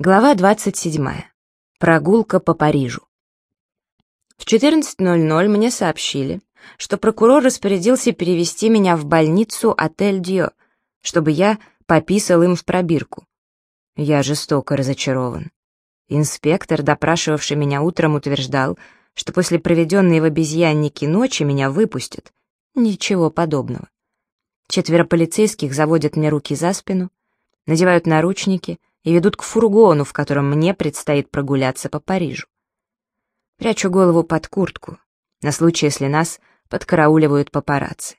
Глава 27. Прогулка по Парижу. В 14.00 мне сообщили, что прокурор распорядился перевести меня в больницу «Отель Дьо», чтобы я пописал им в пробирку. Я жестоко разочарован. Инспектор, допрашивавший меня утром, утверждал, что после проведенной в обезьяннике ночи меня выпустят. Ничего подобного. Четверо полицейских заводят мне руки за спину, надевают наручники — и ведут к фургону, в котором мне предстоит прогуляться по Парижу. Прячу голову под куртку, на случай, если нас подкарауливают папарацци.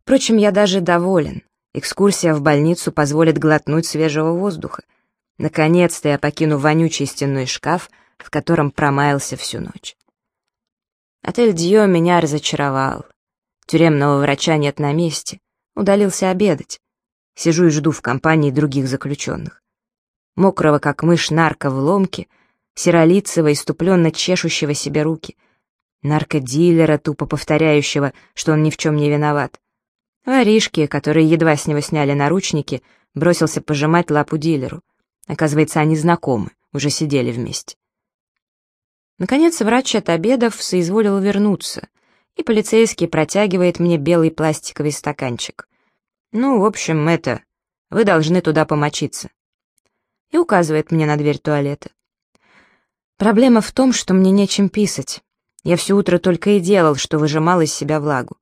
Впрочем, я даже доволен. Экскурсия в больницу позволит глотнуть свежего воздуха. Наконец-то я покину вонючий стенной шкаф, в котором промаялся всю ночь. Отель Дьо меня разочаровал. Тюремного врача нет на месте. Удалился обедать. Сижу и жду в компании других заключенных. Мокрого, как мышь, нарка в ломке, серолицего, иступленно чешущего себе руки, наркодилера, тупо повторяющего, что он ни в чем не виноват, воришки, которые едва с него сняли наручники, бросился пожимать лапу дилеру. Оказывается, они знакомы, уже сидели вместе. Наконец, врач от обедов соизволил вернуться, и полицейский протягивает мне белый пластиковый стаканчик. «Ну, в общем, это... Вы должны туда помочиться». И указывает мне на дверь туалета. Проблема в том, что мне нечем писать. Я все утро только и делал, что выжимал из себя влагу.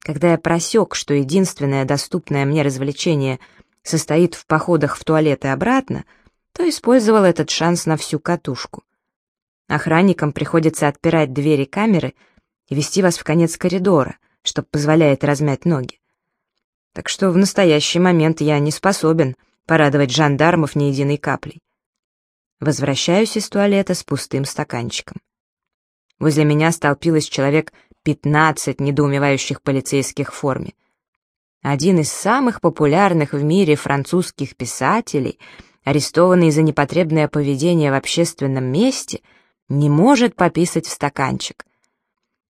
Когда я просек, что единственное доступное мне развлечение состоит в походах в туалет и обратно, то использовал этот шанс на всю катушку. Охранникам приходится отпирать двери камеры и вести вас в конец коридора, что позволяет размять ноги так что в настоящий момент я не способен порадовать жандармов ни единой каплей. Возвращаюсь из туалета с пустым стаканчиком. Возле меня столпилось человек пятнадцать недоумевающих полицейских в форме. Один из самых популярных в мире французских писателей, арестованный за непотребное поведение в общественном месте, не может пописать в стаканчик.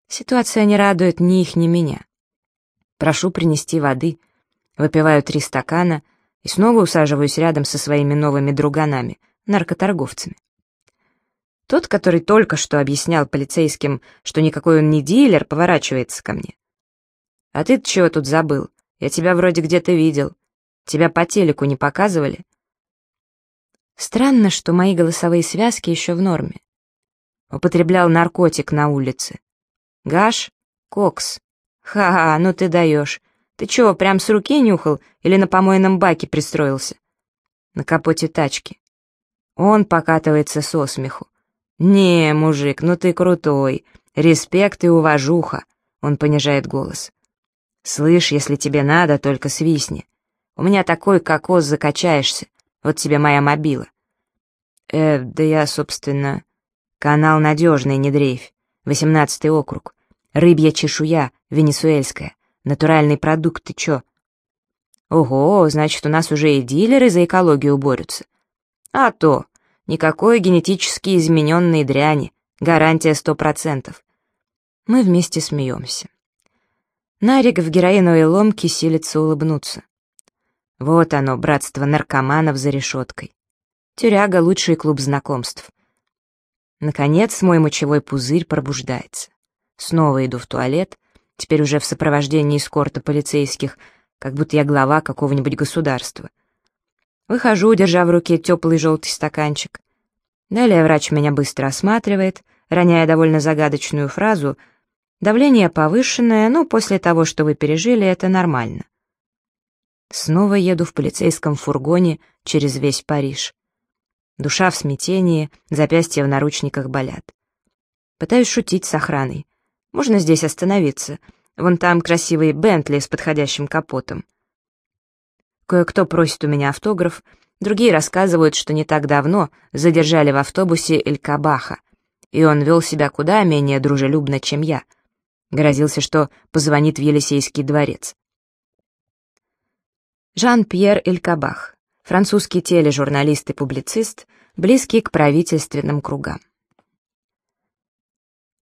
Ситуация не радует ни их, ни меня. Прошу принести воды выпиваю три стакана и снова усаживаюсь рядом со своими новыми друганами, наркоторговцами. Тот, который только что объяснял полицейским, что никакой он не дилер, поворачивается ко мне. «А ты чего тут забыл? Я тебя вроде где-то видел. Тебя по телеку не показывали?» Странно, что мои голосовые связки еще в норме. Употреблял наркотик на улице. Гаш? Кокс. Ха-ха, ну ты даешь. Ты чего, прям с руки нюхал или на помойном баке пристроился? На капоте тачки. Он покатывается со смеху. «Не, мужик, ну ты крутой. Респект и уважуха», — он понижает голос. «Слышь, если тебе надо, только свистни. У меня такой кокос закачаешься. Вот тебе моя мобила». «Э, да я, собственно...» «Канал надежный, не дрейфь. Восемнадцатый округ. Рыбья чешуя, венесуэльская. Натуральный продукт, ты чё? Ого, значит, у нас уже и дилеры за экологию борются. А то, никакой генетически измененной дряни, гарантия сто процентов. Мы вместе смеемся. Нарик в героиновой ломке силится улыбнуться. Вот оно, братство наркоманов за решеткой. Тюряга — лучший клуб знакомств. Наконец мой мочевой пузырь пробуждается. Снова иду в туалет, теперь уже в сопровождении эскорта полицейских, как будто я глава какого-нибудь государства. Выхожу, держа в руке теплый желтый стаканчик. Далее врач меня быстро осматривает, роняя довольно загадочную фразу «Давление повышенное, но после того, что вы пережили, это нормально». Снова еду в полицейском фургоне через весь Париж. Душа в смятении, запястья в наручниках болят. Пытаюсь шутить с охраной. Можно здесь остановиться? Вон там красивый Бентли с подходящим капотом. Кое-кто просит у меня автограф, другие рассказывают, что не так давно задержали в автобусе Эль-Кабаха, и он вел себя куда менее дружелюбно, чем я. Грозился, что позвонит в Елисейский дворец. Жан-Пьер Эль-Кабах, французский тележурналист и публицист, близкий к правительственным кругам.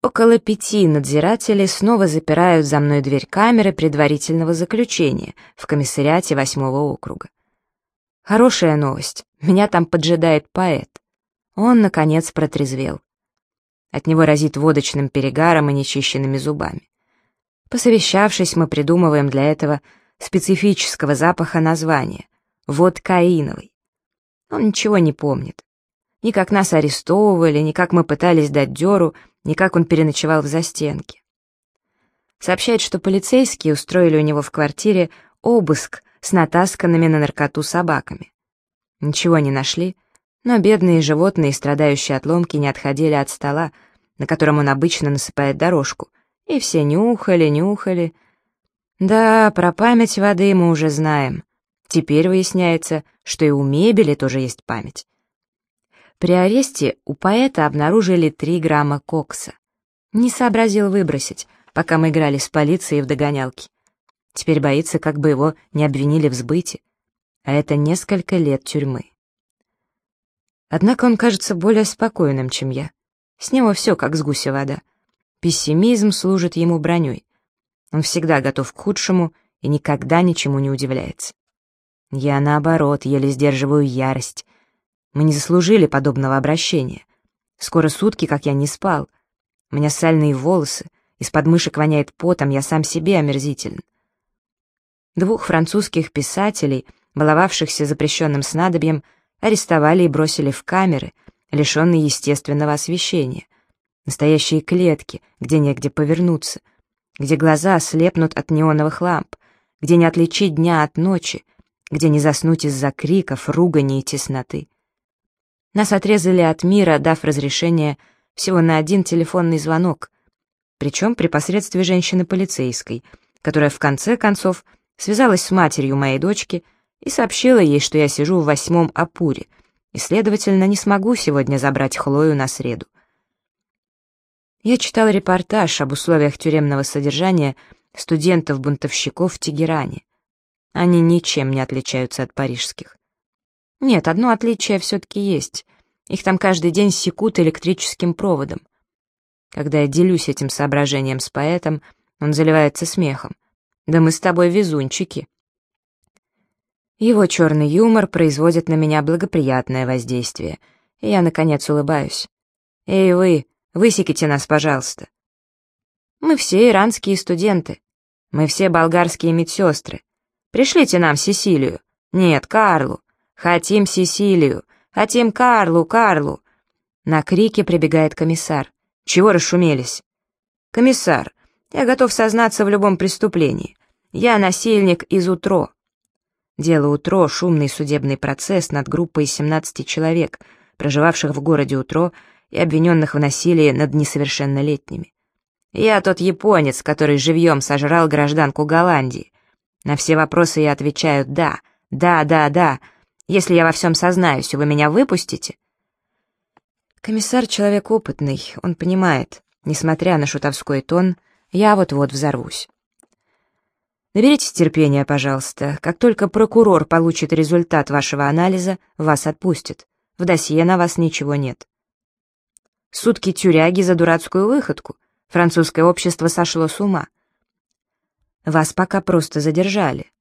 Около пяти надзирателей снова запирают за мной дверь камеры предварительного заключения в комиссариате восьмого округа. Хорошая новость. Меня там поджидает поэт. Он, наконец, протрезвел. От него разит водочным перегаром и нечищенными зубами. Посовещавшись, мы придумываем для этого специфического запаха название — водкаиновый. Он ничего не помнит. Ни как нас арестовывали, ни как мы пытались дать дёру, ни как он переночевал в застенке. Сообщает, что полицейские устроили у него в квартире обыск с натасканными на наркоту собаками. Ничего не нашли, но бедные животные, страдающие от ломки, не отходили от стола, на котором он обычно насыпает дорожку, и все нюхали, нюхали. Да, про память воды мы уже знаем. Теперь выясняется, что и у мебели тоже есть память. При аресте у поэта обнаружили 3 грамма кокса. Не сообразил выбросить, пока мы играли с полицией в догонялки. Теперь боится, как бы его не обвинили в сбыте. А это несколько лет тюрьмы. Однако он кажется более спокойным, чем я. С него все как с гуся вода. Пессимизм служит ему броней. Он всегда готов к худшему и никогда ничему не удивляется. Я, наоборот, еле сдерживаю ярость. Мы не заслужили подобного обращения. Скоро сутки, как я не спал. У меня сальные волосы, из подмышек воняет потом, я сам себе омерзителен. Двух французских писателей, баловавшихся запрещенным снадобьем, арестовали и бросили в камеры, лишенные естественного освещения. Настоящие клетки, где негде повернуться, где глаза слепнут от неоновых ламп, где не отличить дня от ночи, где не заснуть из-за криков, ругани и тесноты. Нас отрезали от мира, дав разрешение всего на один телефонный звонок, причем при посредстве женщины-полицейской, которая в конце концов связалась с матерью моей дочки и сообщила ей, что я сижу в восьмом Апуре, и, следовательно, не смогу сегодня забрать Хлою на среду. Я читал репортаж об условиях тюремного содержания студентов-бунтовщиков в Тегеране. Они ничем не отличаются от парижских. Нет, одно отличие все-таки есть. Их там каждый день секут электрическим проводом. Когда я делюсь этим соображением с поэтом, он заливается смехом. Да мы с тобой везунчики. Его черный юмор производит на меня благоприятное воздействие, и я, наконец, улыбаюсь. «Эй, вы, высеките нас, пожалуйста». Мы все иранские студенты. Мы все болгарские медсестры. Пришлите нам Сесилию. Нет, Карлу. Хотим Сесилию. Хотим Карлу, Карлу. На крики прибегает комиссар. Чего расшумелись? Комиссар, я готов сознаться в любом преступлении. Я насильник из УТРО. Дело УТРО — шумный судебный процесс над группой 17 человек, проживавших в городе УТРО и обвиненных в насилии над несовершеннолетними. Я тот японец, который живьем сожрал гражданку Голландии. На все вопросы я отвечаю «да», «да», «да», «да». Если я во всем сознаюсь, вы меня выпустите? Комиссар — человек опытный, он понимает, несмотря на шутовской тон, я вот-вот взорвусь. Наберитесь терпения, пожалуйста. Как только прокурор получит результат вашего анализа, вас отпустят. В досье на вас ничего нет. Сутки тюряги за дурацкую выходку. Французское общество сошло с ума. Вас пока просто задержали.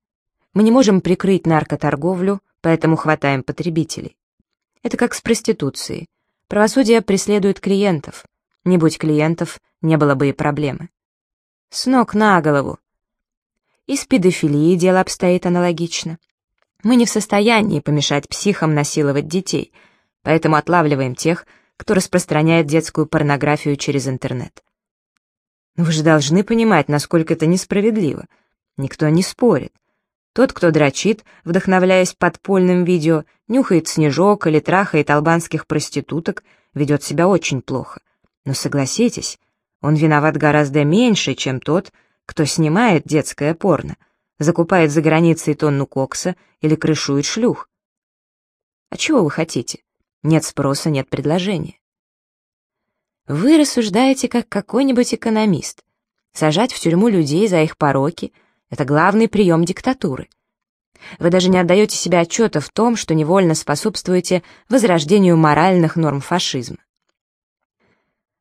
Мы не можем прикрыть наркоторговлю, поэтому хватаем потребителей. Это как с проституцией. Правосудие преследует клиентов. Не будь клиентов, не было бы и проблемы. С ног на голову. И с педофилией дело обстоит аналогично. Мы не в состоянии помешать психам насиловать детей, поэтому отлавливаем тех, кто распространяет детскую порнографию через интернет. Но вы же должны понимать, насколько это несправедливо. Никто не спорит. Тот, кто дрочит, вдохновляясь подпольным видео, нюхает снежок или трахает албанских проституток, ведет себя очень плохо. Но согласитесь, он виноват гораздо меньше, чем тот, кто снимает детское порно, закупает за границей тонну кокса или крышует шлюх. А чего вы хотите? Нет спроса, нет предложения. Вы рассуждаете как какой-нибудь экономист. Сажать в тюрьму людей за их пороки — это главный прием диктатуры. Вы даже не отдаете себе отчета в том, что невольно способствуете возрождению моральных норм фашизма.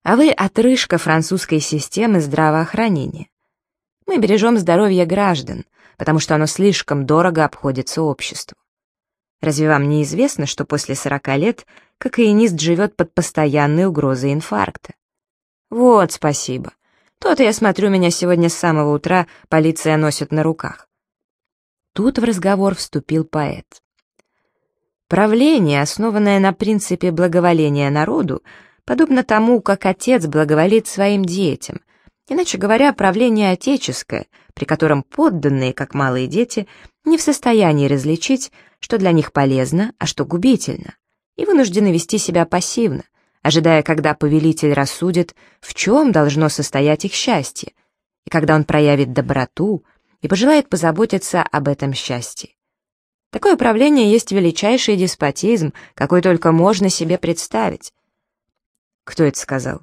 А вы отрыжка французской системы здравоохранения. Мы бережем здоровье граждан, потому что оно слишком дорого обходится обществу. Разве вам не известно, что после 40 лет кокаинист живет под постоянной угрозой инфаркта? Вот, спасибо. То-то я смотрю, меня сегодня с самого утра полиция носит на руках. Тут в разговор вступил поэт. Правление, основанное на принципе благоволения народу, подобно тому, как отец благоволит своим детям. Иначе говоря, правление отеческое, при котором подданные, как малые дети, не в состоянии различить, что для них полезно, а что губительно, и вынуждены вести себя пассивно, ожидая, когда повелитель рассудит, в чем должно состоять их счастье, и когда он проявит доброту и пожелает позаботиться об этом счастье. Такое правление есть величайший деспотизм, какой только можно себе представить. Кто это сказал?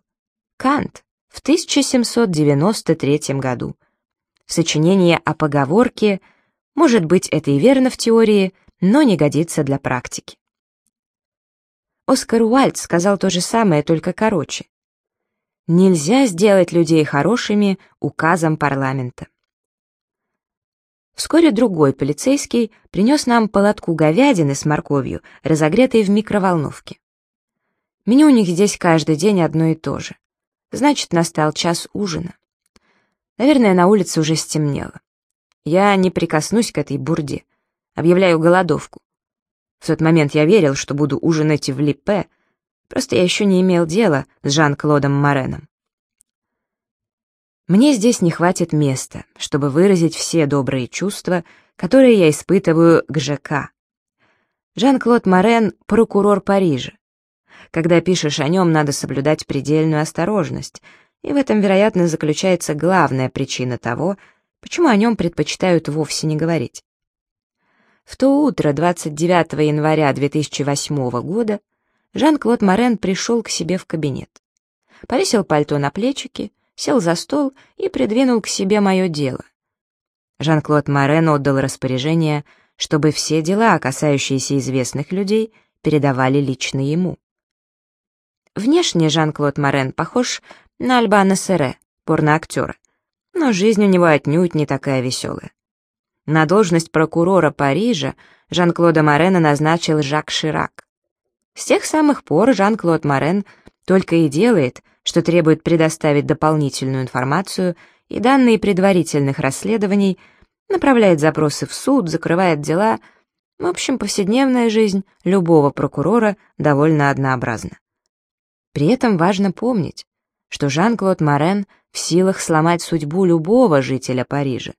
Кант в 1793 году. В сочинении о поговорке «Может быть, это и верно в теории, но не годится для практики». Оскар Уальд сказал то же самое, только короче. Нельзя сделать людей хорошими указом парламента. Вскоре другой полицейский принес нам полотку говядины с морковью, разогретой в микроволновке. Меню у них здесь каждый день одно и то же. Значит, настал час ужина. Наверное, на улице уже стемнело. Я не прикоснусь к этой бурде. Объявляю голодовку. В тот момент я верил, что буду ужинать в Липе, просто я еще не имел дела с Жан-Клодом Мореном. Мне здесь не хватит места, чтобы выразить все добрые чувства, которые я испытываю к ЖК. Жан-Клод Морен — прокурор Парижа. Когда пишешь о нем, надо соблюдать предельную осторожность, и в этом, вероятно, заключается главная причина того, почему о нем предпочитают вовсе не говорить. В то утро, 29 января 2008 года, Жан-Клод Морен пришел к себе в кабинет. Повесил пальто на плечики, сел за стол и придвинул к себе мое дело. Жан-Клод Морен отдал распоряжение, чтобы все дела, касающиеся известных людей, передавали лично ему. Внешне Жан-Клод Морен похож на Альбана Сере, порноактера, но жизнь у него отнюдь не такая веселая. На должность прокурора Парижа Жан-Клода Морена назначил Жак Ширак. С тех самых пор Жан-Клод Морен только и делает, что требует предоставить дополнительную информацию и данные предварительных расследований, направляет запросы в суд, закрывает дела. В общем, повседневная жизнь любого прокурора довольно однообразна. При этом важно помнить, что Жан-Клод Морен в силах сломать судьбу любого жителя Парижа.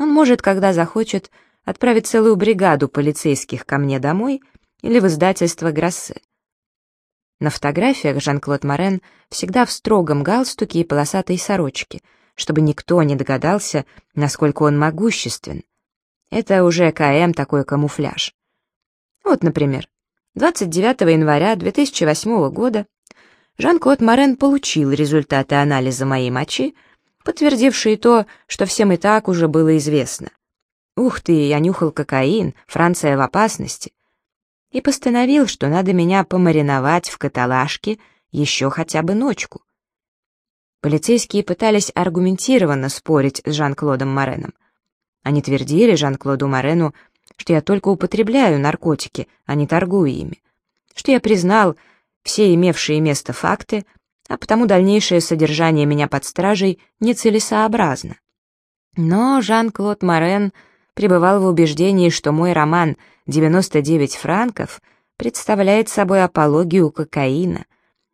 Он может, когда захочет, отправить целую бригаду полицейских ко мне домой или в издательство Грассе. На фотографиях Жан-Клод Морен всегда в строгом галстуке и полосатой сорочке, чтобы никто не догадался, насколько он могуществен. Это уже КМ такой камуфляж. Вот, например, 29 января 2008 года Жан-Клод Морен получил результаты анализа моей мочи, подтвердившие то, что всем и так уже было известно. Ух ты, я нюхал кокаин, Франция в опасности. И постановил, что надо меня помариновать в каталажке еще хотя бы ночку. Полицейские пытались аргументированно спорить с Жан-Клодом Мореном. Они твердили Жан-Клоду Морену, что я только употребляю наркотики, а не торгую ими, что я признал все имевшие место факты, а потому дальнейшее содержание меня под стражей нецелесообразно. Но Жан-Клод Морен пребывал в убеждении, что мой роман «99 франков» представляет собой апологию кокаина,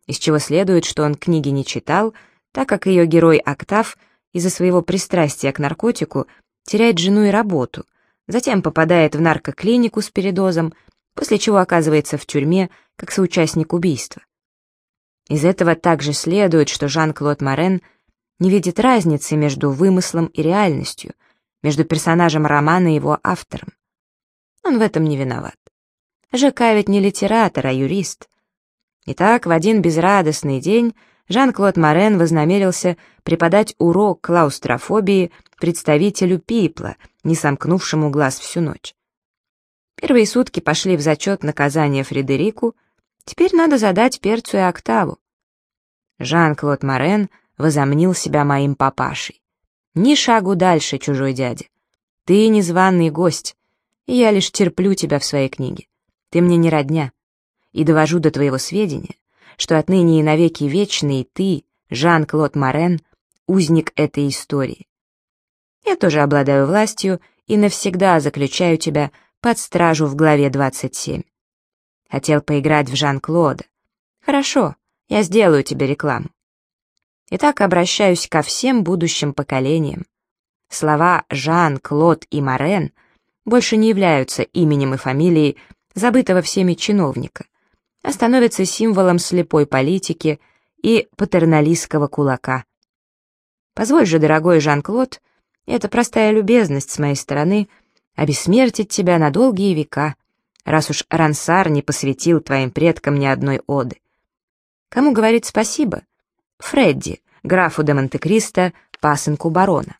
из чего следует, что он книги не читал, так как ее герой Октав из-за своего пристрастия к наркотику теряет жену и работу, затем попадает в наркоклинику с передозом, после чего оказывается в тюрьме как соучастник убийства. Из этого также следует, что Жан-Клод Морен не видит разницы между вымыслом и реальностью, между персонажем романа и его автором. Он в этом не виноват. ЖК ведь не литератор, а юрист. Итак, в один безрадостный день Жан-Клод Морен вознамерился преподать урок клаустрофобии представителю Пипла, не сомкнувшему глаз всю ночь. Первые сутки пошли в зачет наказания Фредерику, теперь надо задать перцу и октаву. Жан-Клод Морен возомнил себя моим папашей. Ни шагу дальше, чужой дядя. Ты незваный гость. и я лишь терплю тебя в своей книге. Ты мне не родня. И довожу до твоего сведения, что отныне и навеки вечный ты, Жан-Клод Морен, узник этой истории. Я тоже обладаю властью и навсегда заключаю тебя под стражу в главе 27. Хотел поиграть в Жан-Клода. Хорошо, я сделаю тебе рекламу. Итак, обращаюсь ко всем будущим поколениям. Слова Жан-Клод и Морен больше не являются именем и фамилией забытого всеми чиновника, а становятся символом слепой политики и патерналистского кулака. Позволь же, дорогой Жан-Клод, это простая любезность с моей стороны обессмертить тебя на долгие века, раз уж Рансар не посвятил твоим предкам ни одной оды. Кому говорить спасибо? Фредди, графу де Монте-Кристо, пасынку барона.